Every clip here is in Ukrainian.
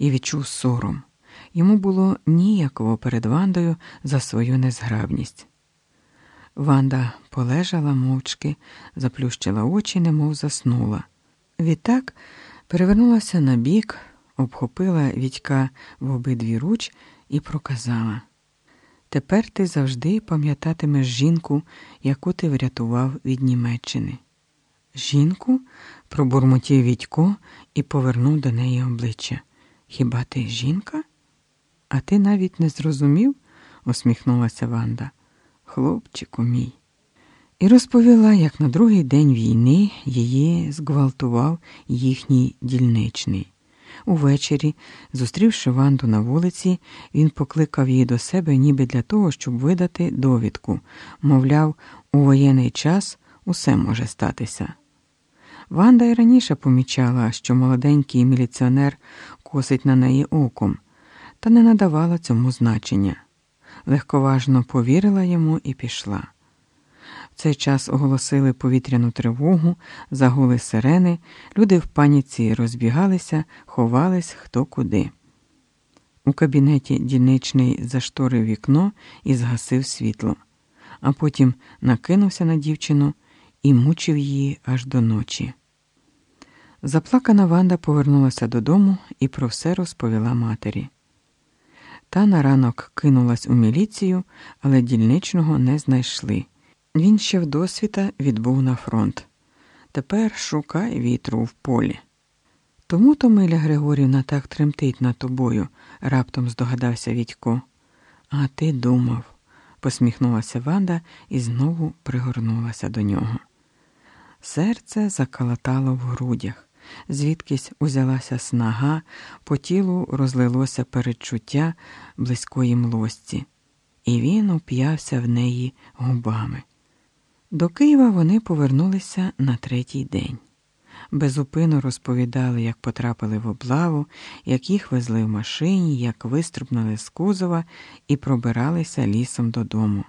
і відчув сором. Йому було ніяково перед Вандою за свою незграбність. Ванда полежала мовчки, заплющила очі, немов заснула. Відтак перевернулася на бік, обхопила Вітька в обидві руч і проказала Тепер ти завжди пам'ятатимеш жінку, яку ти врятував від Німеччини. Жінку? пробурмотів Вітько і повернув до неї обличчя. Хіба ти жінка? А ти навіть не зрозумів? усміхнулася Ванда. Хлопчику мій. І розповіла, як на другий день війни її зґвалтував їхній дільничний. Увечері, зустрівши Ванду на вулиці, він покликав її до себе, ніби для того, щоб видати довідку. Мовляв, у воєнний час усе може статися. Ванда й раніше помічала, що молоденький міліціонер косить на неї оком, та не надавала цьому значення. Легковажно повірила йому і пішла. В цей час оголосили повітряну тривогу, загули сирени, люди в паніці розбігалися, ховались хто куди. У кабінеті дільничний зашторив вікно і згасив світло, а потім накинувся на дівчину і мучив її аж до ночі. Заплакана Ванда повернулася додому і про все розповіла матері. Та на ранок кинулась у міліцію, але дільничного не знайшли. Він ще вдосвіта відбув на фронт. Тепер шукай вітру в полі. Тому то Миля Григорівна так тремтить над тобою, раптом здогадався Вітько. А ти думав, посміхнулася Ванда і знову пригорнулася до нього. Серце заколотало в грудях, звідкись узялася снага, по тілу розлилося передчуття близької млості, і він уп'явся в неї губами. До Києва вони повернулися на третій день. Безупину розповідали, як потрапили в облаву, як їх везли в машині, як виструбнули з кузова і пробиралися лісом додому.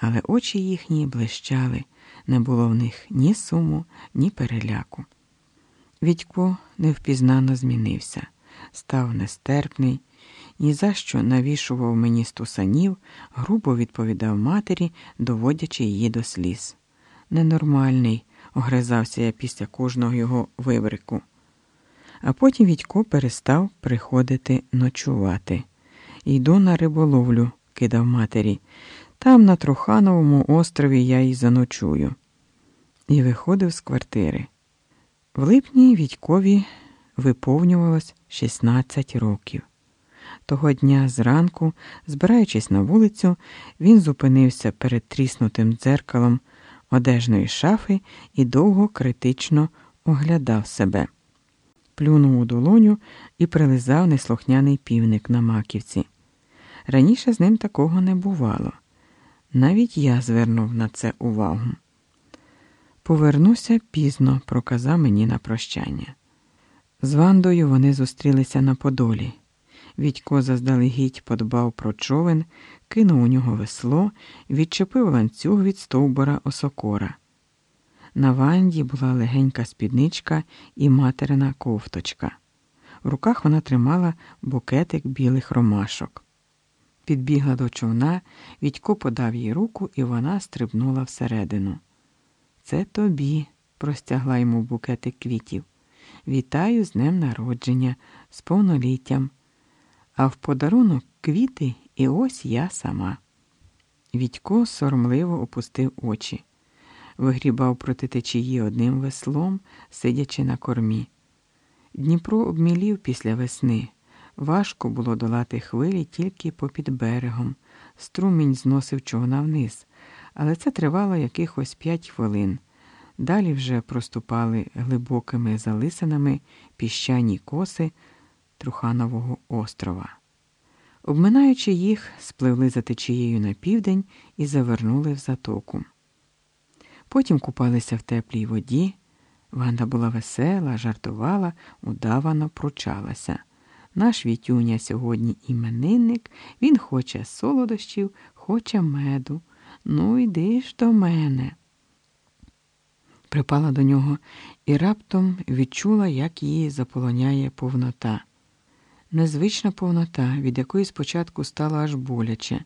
Але очі їхні блищали, не було в них ні суму, ні переляку. Відько невпізнано змінився, став нестерпний, ні за що навішував мені стусанів, грубо відповідав матері, доводячи її до сліз. Ненормальний, огризався я після кожного його вибрику. А потім Відько перестав приходити ночувати. Йду на риболовлю, кидав матері. Там, на Трухановому острові, я й заночую. І виходив з квартири. В липні Відькові виповнювалось 16 років. Того дня зранку, збираючись на вулицю, він зупинився перед тріснутим дзеркалом одежної шафи і довго критично оглядав себе, плюнув у долоню і прилизав неслухняний півник на маківці. Раніше з ним такого не бувало. Навіть я звернув на це увагу. Повернуся пізно, проказав мені на прощання. З Вандою вони зустрілися на Подолі. Відько заздалегідь подбав про човен, кинув у нього весло, відчепив ланцюг від стовбора осокора. На ванді була легенька спідничка і материна ковточка. В руках вона тримала букетик білих ромашок. Підбігла до човна, Відько подав їй руку, і вона стрибнула всередину. Це тобі, простягла йому букетик квітів. Вітаю з днем народження, з повноліттям. А в подарунок квіти і ось я сама. Відько соромливо опустив очі, вигрібав проти течії одним веслом, сидячи на кормі. Дніпро обмілів після весни. Важко було долати хвилі тільки попід берегом. Струмінь зносив човна вниз, але це тривало якихось п'ять хвилин. Далі вже проступали глибокими залисинами піщані коси Труханового острова. Обминаючи їх, спливли за течією на південь і завернули в затоку. Потім купалися в теплій воді. Ванда була весела, жартувала, удавано пручалася. Наш Вітюня сьогодні іменинник, він хоче солодощів, хоче меду. Ну, йди ж до мене. Припала до нього і раптом відчула, як її заполоняє повнота. незвична повнота, від якої спочатку стало аж боляче.